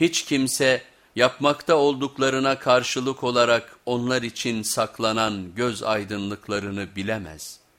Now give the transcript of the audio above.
Hiç kimse yapmakta olduklarına karşılık olarak onlar için saklanan göz aydınlıklarını bilemez.''